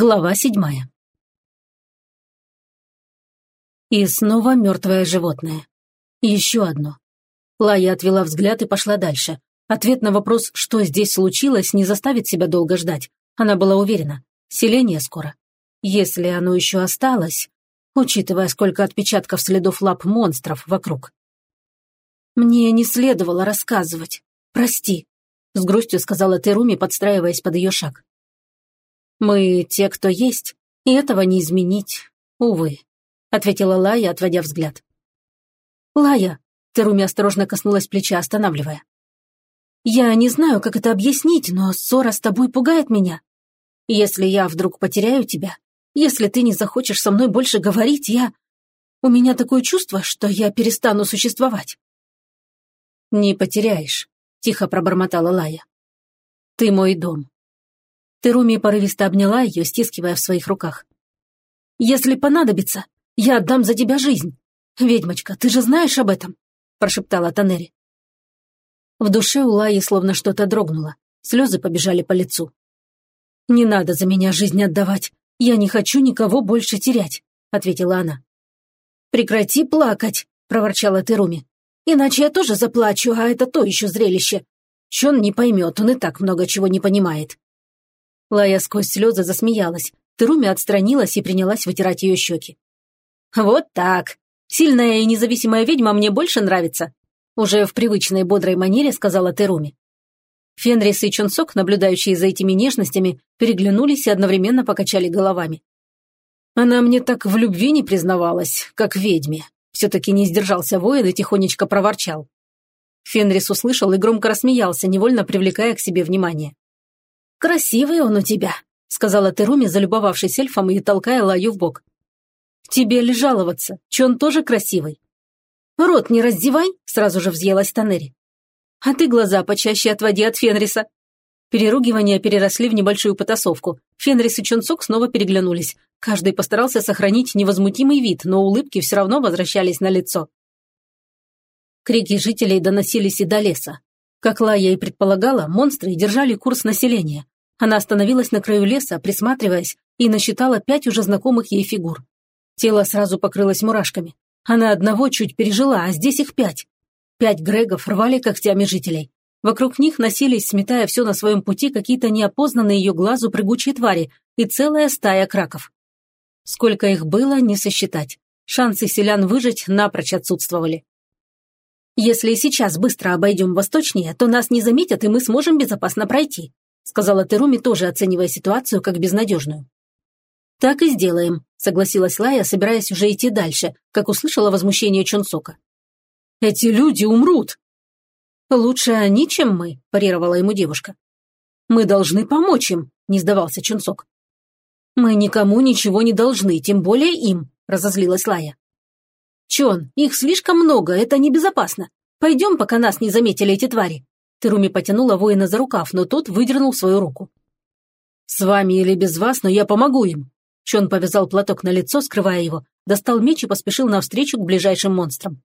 Глава седьмая. И снова мертвое животное. Еще одно. Лая отвела взгляд и пошла дальше. Ответ на вопрос, что здесь случилось, не заставит себя долго ждать. Она была уверена. Селение скоро. Если оно еще осталось, учитывая, сколько отпечатков следов лап монстров вокруг. «Мне не следовало рассказывать. Прости», — с грустью сказала Теруми, подстраиваясь под ее шаг. «Мы те, кто есть, и этого не изменить, увы», — ответила Лая, отводя взгляд. «Лая», — Теруми осторожно коснулась плеча, останавливая. «Я не знаю, как это объяснить, но ссора с тобой пугает меня. Если я вдруг потеряю тебя, если ты не захочешь со мной больше говорить, я... У меня такое чувство, что я перестану существовать». «Не потеряешь», — тихо пробормотала Лая. «Ты мой дом. Теруми порывисто обняла ее, стискивая в своих руках. «Если понадобится, я отдам за тебя жизнь. Ведьмочка, ты же знаешь об этом?» – прошептала Танери. В душе у Лаи словно что-то дрогнуло. Слезы побежали по лицу. «Не надо за меня жизнь отдавать. Я не хочу никого больше терять», – ответила она. «Прекрати плакать», – проворчала Теруми. «Иначе я тоже заплачу, а это то еще зрелище. Чон не поймет, он и так много чего не понимает». Лая сквозь слезы засмеялась. Теруми отстранилась и принялась вытирать ее щеки. «Вот так. Сильная и независимая ведьма мне больше нравится», уже в привычной бодрой манере сказала Теруми. Фенрис и Чунсок, наблюдающие за этими нежностями, переглянулись и одновременно покачали головами. Она мне так в любви не признавалась, как ведьме. Все-таки не сдержался воин и тихонечко проворчал. Фенрис услышал и громко рассмеялся, невольно привлекая к себе внимание. «Красивый он у тебя», — сказала Теруми, залюбовавшись эльфом и толкая Лаю в бок. «Тебе ли жаловаться? Че он тоже красивый?» «Рот не раздевай», — сразу же взъелась Танери. «А ты глаза почаще отводи от Фенриса». Переругивания переросли в небольшую потасовку. Фенрис и Чунцок снова переглянулись. Каждый постарался сохранить невозмутимый вид, но улыбки все равно возвращались на лицо. Крики жителей доносились и до леса. Как Лая и предполагала, монстры держали курс населения. Она остановилась на краю леса, присматриваясь, и насчитала пять уже знакомых ей фигур. Тело сразу покрылось мурашками. Она одного чуть пережила, а здесь их пять. Пять Грегов рвали когтями жителей. Вокруг них носились, сметая все на своем пути, какие-то неопознанные ее глазу прыгучие твари и целая стая краков. Сколько их было, не сосчитать. Шансы селян выжить напрочь отсутствовали. «Если сейчас быстро обойдем восточнее, то нас не заметят, и мы сможем безопасно пройти», сказала Теруми, тоже оценивая ситуацию как безнадежную. «Так и сделаем», — согласилась Лая, собираясь уже идти дальше, как услышала возмущение Чунсока. «Эти люди умрут!» «Лучше они, чем мы», – парировала ему девушка. «Мы должны помочь им», – не сдавался Чунсок. «Мы никому ничего не должны, тем более им», – разозлилась Лая. «Чон, их слишком много, это небезопасно. Пойдем, пока нас не заметили эти твари». Теруми потянула воина за рукав, но тот выдернул свою руку. «С вами или без вас, но я помогу им». Чон повязал платок на лицо, скрывая его, достал меч и поспешил навстречу к ближайшим монстрам.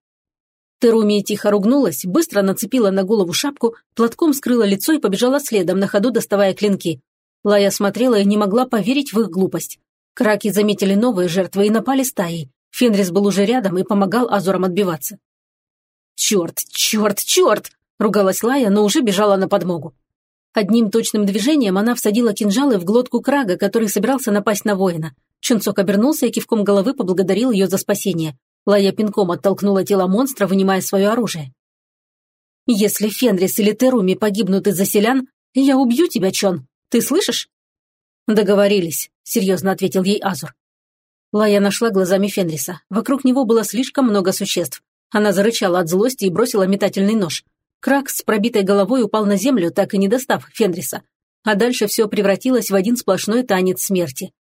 Теруми тихо ругнулась, быстро нацепила на голову шапку, платком скрыла лицо и побежала следом, на ходу доставая клинки. Лая смотрела и не могла поверить в их глупость. Краки заметили новые жертвы и напали стаей. Фенрис был уже рядом и помогал Азурам отбиваться. «Черт, черт, черт!» – ругалась Лая, но уже бежала на подмогу. Одним точным движением она всадила кинжалы в глотку Крага, который собирался напасть на воина. Чунцок обернулся и кивком головы поблагодарил ее за спасение. Лая пинком оттолкнула тело монстра, вынимая свое оружие. «Если Фенрис или Теруми погибнут из-за селян, я убью тебя, Чон. Ты слышишь?» «Договорились», — серьезно ответил ей Азур. Лая нашла глазами Фенриса. Вокруг него было слишком много существ. Она зарычала от злости и бросила метательный нож. Крак с пробитой головой упал на землю, так и не достав Фенриса. А дальше все превратилось в один сплошной танец смерти.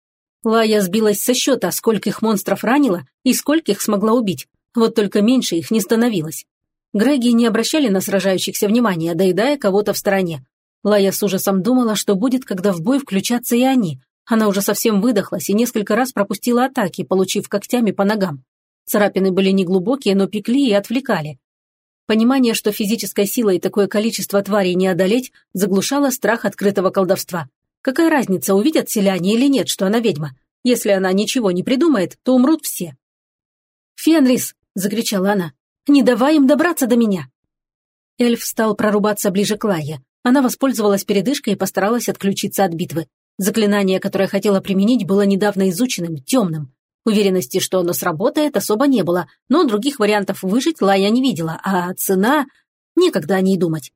Лая сбилась со счета, скольких монстров ранила и скольких смогла убить. Вот только меньше их не становилось. Греги не обращали на сражающихся внимания, доедая кого-то в стороне. Лая с ужасом думала, что будет, когда в бой включатся и они, она уже совсем выдохлась и несколько раз пропустила атаки, получив когтями по ногам. Царапины были неглубокие, но пекли и отвлекали. Понимание, что физической силой такое количество тварей не одолеть, заглушало страх открытого колдовства. Какая разница, увидят селяне или нет, что она ведьма? Если она ничего не придумает, то умрут все. «Фенрис!» – закричала она. «Не давай им добраться до меня!» Эльф стал прорубаться ближе к Лае. Она воспользовалась передышкой и постаралась отключиться от битвы. Заклинание, которое хотела применить, было недавно изученным, темным. Уверенности, что оно сработает, особо не было, но других вариантов выжить Лая не видела, а цена... Некогда о ней думать.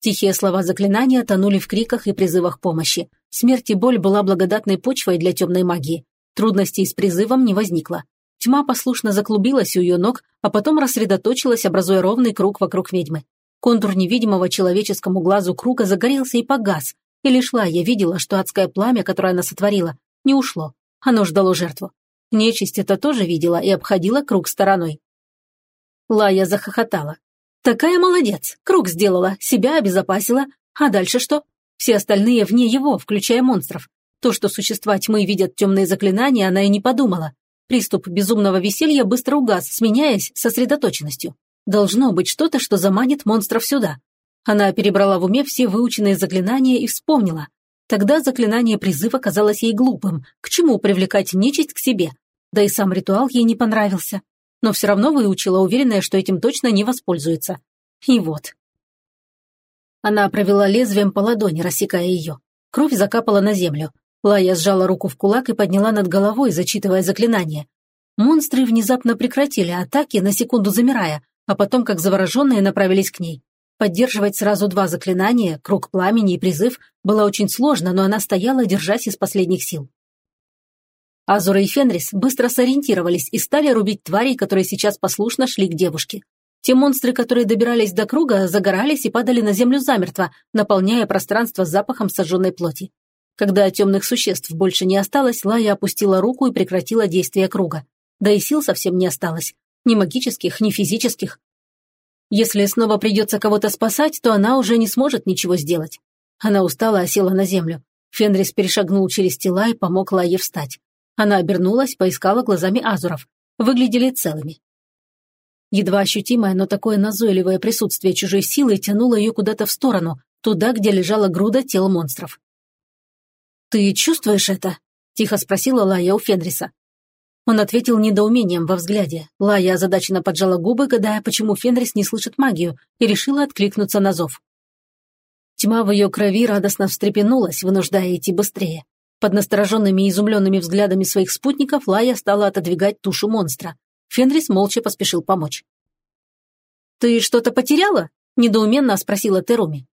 Тихие слова заклинания тонули в криках и призывах помощи. Смерть и боль была благодатной почвой для темной магии. Трудностей с призывом не возникло. Тьма послушно заклубилась у ее ног, а потом рассредоточилась, образуя ровный круг вокруг ведьмы. Контур невидимого человеческому глазу круга загорелся и погас, и лишь Лая видела, что адское пламя, которое она сотворила, не ушло. Оно ждало жертву. Нечисть это тоже видела и обходила круг стороной. Лая захохотала. «Такая молодец! Круг сделала, себя обезопасила. А дальше что? Все остальные вне его, включая монстров. То, что существа тьмы видят темные заклинания, она и не подумала. Приступ безумного веселья быстро угас, сменяясь сосредоточенностью. Должно быть что-то, что заманит монстров сюда. Она перебрала в уме все выученные заклинания и вспомнила. Тогда заклинание призыва казалось ей глупым. К чему привлекать нечисть к себе? Да и сам ритуал ей не понравился. Но все равно выучила, уверенная, что этим точно не воспользуется. И вот. Она провела лезвием по ладони, рассекая ее. Кровь закапала на землю. Лая сжала руку в кулак и подняла над головой, зачитывая заклинание. Монстры внезапно прекратили атаки, на секунду замирая, а потом, как завороженные, направились к ней. Поддерживать сразу два заклинания, круг пламени и призыв, было очень сложно, но она стояла, держась из последних сил. Азура и Фенрис быстро сориентировались и стали рубить тварей, которые сейчас послушно шли к девушке. Те монстры, которые добирались до круга, загорались и падали на землю замертво, наполняя пространство запахом сожженной плоти. Когда темных существ больше не осталось, Лая опустила руку и прекратила действие круга. Да и сил совсем не осталось. Ни магических, ни физических. Если снова придется кого-то спасать, то она уже не сможет ничего сделать. Она устала, и села на землю. Фенрис перешагнул через тела и помог Лае встать. Она обернулась, поискала глазами Азуров. Выглядели целыми. Едва ощутимое, но такое назойливое присутствие чужой силы тянуло ее куда-то в сторону, туда, где лежала груда тел монстров. «Ты чувствуешь это?» – тихо спросила Лая у Фенриса. Он ответил недоумением во взгляде. Лая озадаченно поджала губы, гадая, почему Фенрис не слышит магию, и решила откликнуться на зов. Тьма в ее крови радостно встрепенулась, вынуждая идти быстрее. Под настороженными и изумленными взглядами своих спутников Лая стала отодвигать тушу монстра. Фенрис молча поспешил помочь. «Ты что-то потеряла?» – недоуменно спросила Теруми.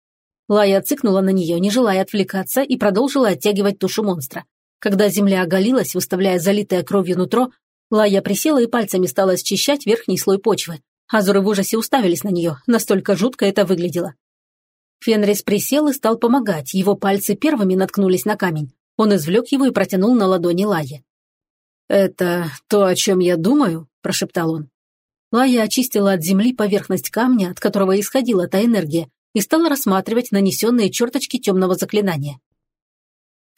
Лая цыкнула на нее, не желая отвлекаться, и продолжила оттягивать тушу монстра. Когда земля оголилась, выставляя залитое кровью нутро, Лая присела и пальцами стала счищать верхний слой почвы. Азуры в ужасе уставились на нее, настолько жутко это выглядело. Фенрис присел и стал помогать, его пальцы первыми наткнулись на камень. Он извлек его и протянул на ладони Лае. «Это то, о чем я думаю?» – прошептал он. Лая очистила от земли поверхность камня, от которого исходила та энергия, и стала рассматривать нанесенные черточки темного заклинания.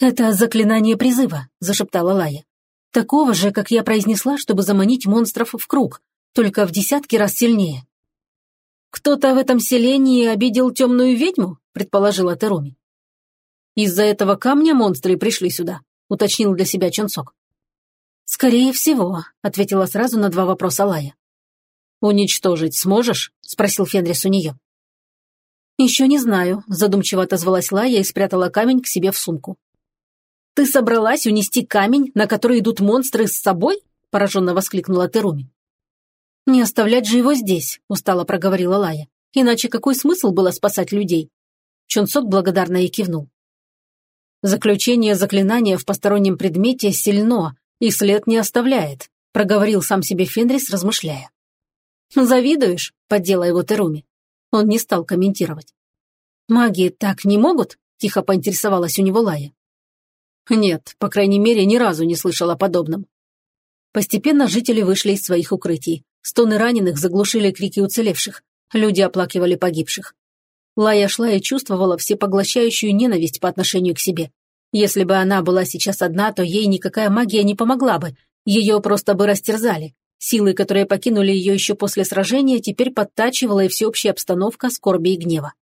«Это заклинание призыва», – зашептала Лая. «Такого же, как я произнесла, чтобы заманить монстров в круг, только в десятки раз сильнее». «Кто-то в этом селении обидел темную ведьму?» – предположила Теруми. «Из-за этого камня монстры пришли сюда», – уточнил для себя Чонсок. «Скорее всего», – ответила сразу на два вопроса Лая. «Уничтожить сможешь?» – спросил Фенрис у нее. «Еще не знаю», – задумчиво отозвалась Лая и спрятала камень к себе в сумку. «Ты собралась унести камень, на который идут монстры с собой?» – пораженно воскликнула Теруми. «Не оставлять же его здесь», – устало проговорила Лая. «Иначе какой смысл было спасать людей?» Чонсок благодарно ей кивнул. «Заключение заклинания в постороннем предмете сильно и след не оставляет», – проговорил сам себе Фенрис, размышляя. «Завидуешь?» – поддела его Теруми. Он не стал комментировать. «Маги так не могут?» – тихо поинтересовалась у него Лая. Нет, по крайней мере, ни разу не слышал о подобном. Постепенно жители вышли из своих укрытий. Стоны раненых заглушили крики уцелевших. Люди оплакивали погибших. Лая шла и чувствовала всепоглощающую ненависть по отношению к себе. Если бы она была сейчас одна, то ей никакая магия не помогла бы. Ее просто бы растерзали. Силы, которые покинули ее еще после сражения, теперь подтачивала и всеобщая обстановка скорби и гнева.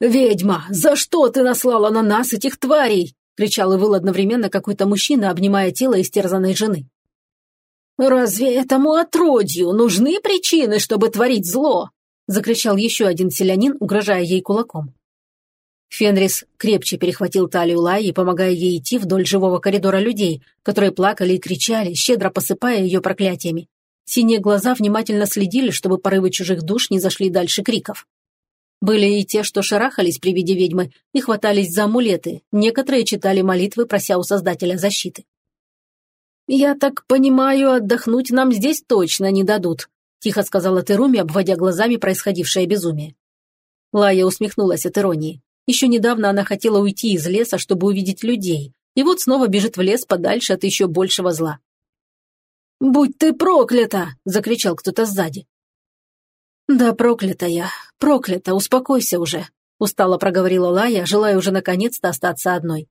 «Ведьма, за что ты наслала на нас этих тварей?» – кричал и выл одновременно какой-то мужчина, обнимая тело истерзанной жены. «Разве этому отродью нужны причины, чтобы творить зло?» – закричал еще один селянин, угрожая ей кулаком. Фенрис крепче перехватил талию Лайи, помогая ей идти вдоль живого коридора людей, которые плакали и кричали, щедро посыпая ее проклятиями. Синие глаза внимательно следили, чтобы порывы чужих душ не зашли дальше криков. Были и те, что шарахались при виде ведьмы и хватались за амулеты, некоторые читали молитвы, прося у Создателя защиты. «Я так понимаю, отдохнуть нам здесь точно не дадут», тихо сказала Теруми, обводя глазами происходившее безумие. Лая усмехнулась от иронии. Еще недавно она хотела уйти из леса, чтобы увидеть людей, и вот снова бежит в лес подальше от еще большего зла. «Будь ты проклята!» – закричал кто-то сзади. «Да проклята я, проклята, успокойся уже», – устало проговорила Лая, желая уже наконец-то остаться одной.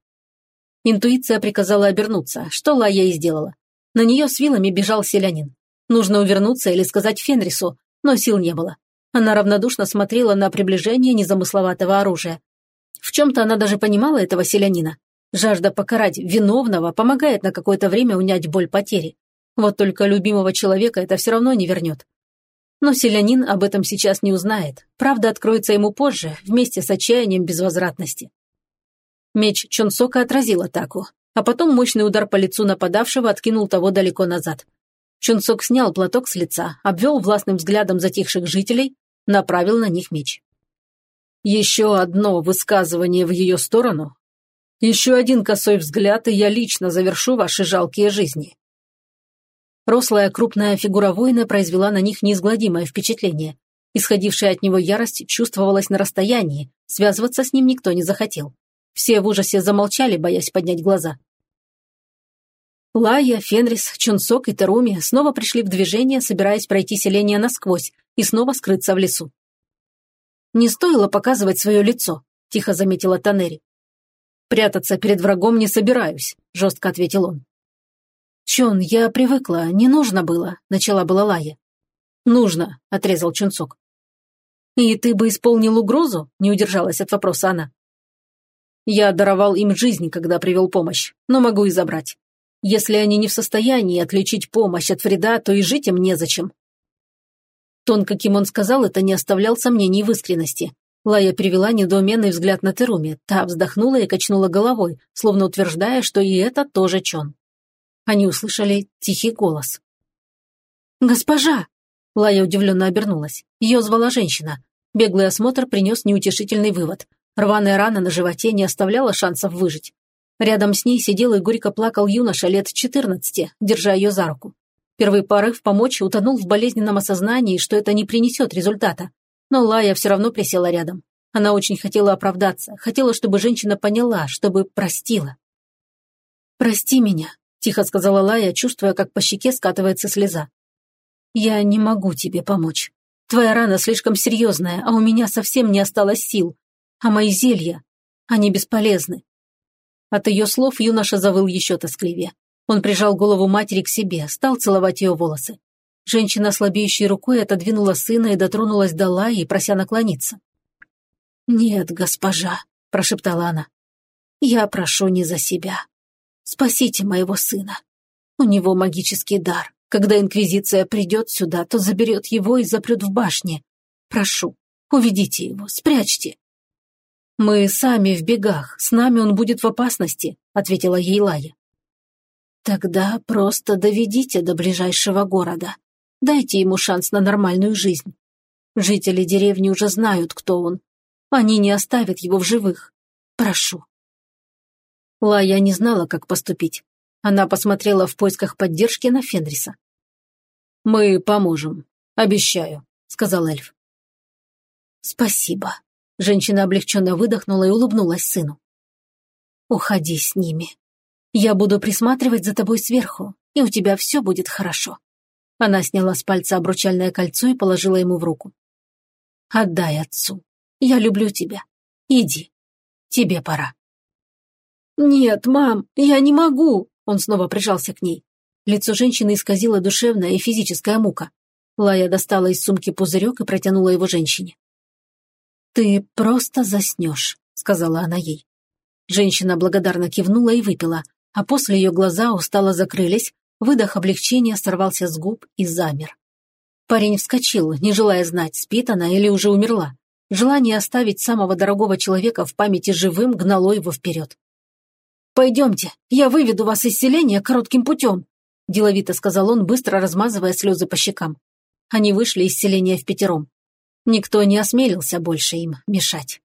Интуиция приказала обернуться, что Лая и сделала. На нее с вилами бежал селянин. Нужно увернуться или сказать Фенрису, но сил не было. Она равнодушно смотрела на приближение незамысловатого оружия. В чем-то она даже понимала этого селянина. Жажда покарать виновного помогает на какое-то время унять боль потери. Вот только любимого человека это все равно не вернет. Но селянин об этом сейчас не узнает. Правда откроется ему позже, вместе с отчаянием безвозвратности. Меч Чонсока отразил атаку, а потом мощный удар по лицу нападавшего откинул того далеко назад. Чунсок снял платок с лица, обвел властным взглядом затихших жителей, направил на них меч. Еще одно высказывание в ее сторону. Еще один косой взгляд, и я лично завершу ваши жалкие жизни. Рослая крупная фигура воина произвела на них неизгладимое впечатление. Исходившая от него ярость чувствовалась на расстоянии, связываться с ним никто не захотел. Все в ужасе замолчали, боясь поднять глаза. Лая, Фенрис, Чунсок и Теруми снова пришли в движение, собираясь пройти селение насквозь и снова скрыться в лесу. «Не стоило показывать свое лицо», – тихо заметила Танери. «Прятаться перед врагом не собираюсь», – жестко ответил он. «Чон, я привыкла, не нужно было», – начала была Лая. «Нужно», – отрезал Чунцок. «И ты бы исполнил угрозу?» – не удержалась от вопроса она. «Я даровал им жизнь, когда привел помощь, но могу и забрать. Если они не в состоянии отличить помощь от вреда, то и жить им незачем». Тон, каким он сказал, это не оставлял сомнений в искренности. Лая перевела недоуменный взгляд на Теруми. Та вздохнула и качнула головой, словно утверждая, что и это тоже Чон. Они услышали тихий голос. «Госпожа!» Лая удивленно обернулась. Ее звала женщина. Беглый осмотр принес неутешительный вывод. Рваная рана на животе не оставляла шансов выжить. Рядом с ней сидел и горько плакал юноша лет 14, держа ее за руку. Первый порыв помочь утонул в болезненном осознании, что это не принесет результата. Но Лая все равно присела рядом. Она очень хотела оправдаться, хотела, чтобы женщина поняла, чтобы простила. «Прости меня», – тихо сказала Лая, чувствуя, как по щеке скатывается слеза. «Я не могу тебе помочь. Твоя рана слишком серьезная, а у меня совсем не осталось сил. А мои зелья, они бесполезны. От ее слов юноша завыл еще тоскливее. Он прижал голову матери к себе, стал целовать ее волосы. Женщина слабеющей рукой отодвинула сына и дотронулась до Лаи, прося наклониться. «Нет, госпожа», – прошептала она. «Я прошу не за себя. Спасите моего сына. У него магический дар. Когда Инквизиция придет сюда, то заберет его и запрет в башне. Прошу, уведите его, спрячьте. «Мы сами в бегах, с нами он будет в опасности», — ответила ей Лая. «Тогда просто доведите до ближайшего города. Дайте ему шанс на нормальную жизнь. Жители деревни уже знают, кто он. Они не оставят его в живых. Прошу». Лая не знала, как поступить. Она посмотрела в поисках поддержки на Фенриса. «Мы поможем, обещаю», — сказал эльф. «Спасибо», Женщина облегченно выдохнула и улыбнулась сыну. «Уходи с ними. Я буду присматривать за тобой сверху, и у тебя все будет хорошо». Она сняла с пальца обручальное кольцо и положила ему в руку. «Отдай отцу. Я люблю тебя. Иди. Тебе пора». «Нет, мам, я не могу!» Он снова прижался к ней. Лицо женщины исказило душевная и физическая мука. Лая достала из сумки пузырек и протянула его женщине. «Ты просто заснешь», — сказала она ей. Женщина благодарно кивнула и выпила, а после ее глаза устало закрылись, выдох облегчения сорвался с губ и замер. Парень вскочил, не желая знать, спит она или уже умерла. Желание оставить самого дорогого человека в памяти живым гнало его вперед. «Пойдемте, я выведу вас из селения коротким путем», – деловито сказал он, быстро размазывая слезы по щекам. Они вышли из селения в пятером. Никто не осмелился больше им мешать.